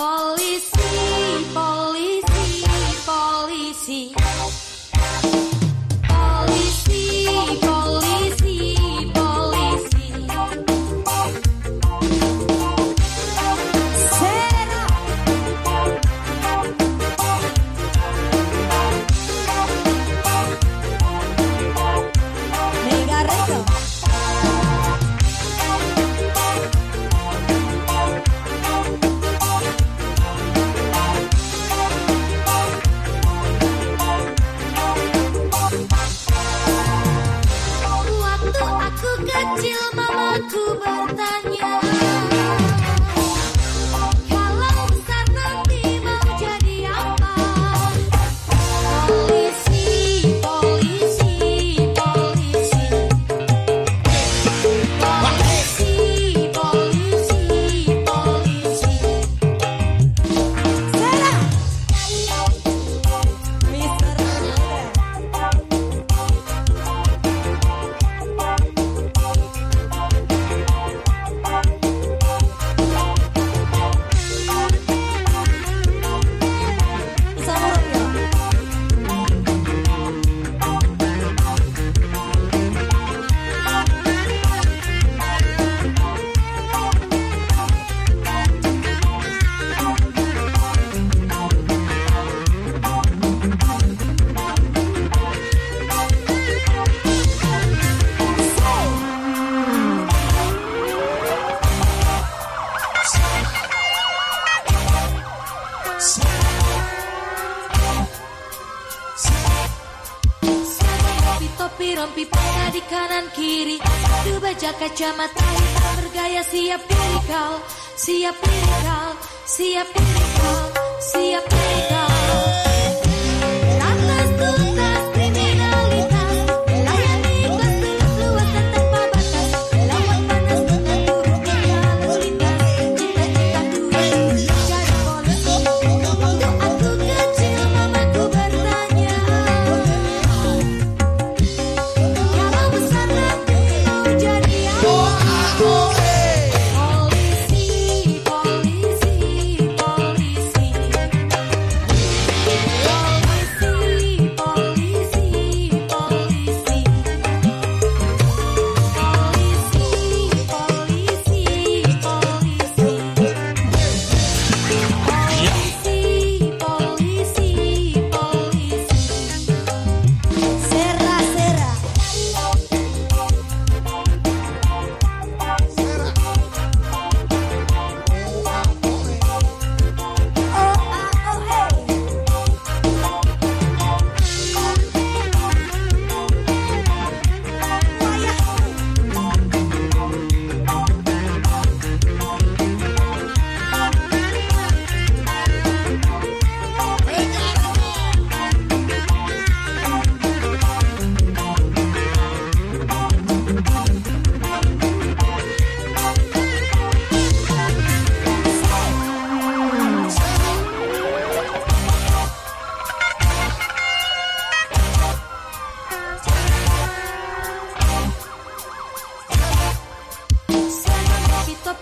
All is. Rompi pena di kanan kiri. Satu baja kacamata hitam bergaya. Siap pilih kau Siap pilih kau, siap pilih kau, siap pilih kau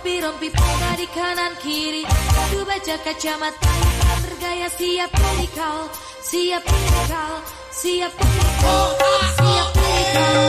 rompi pena di kanan kiri. Satu baca kacamata hitam bergaya. Siap kau Siap kau, siap kau, siap kau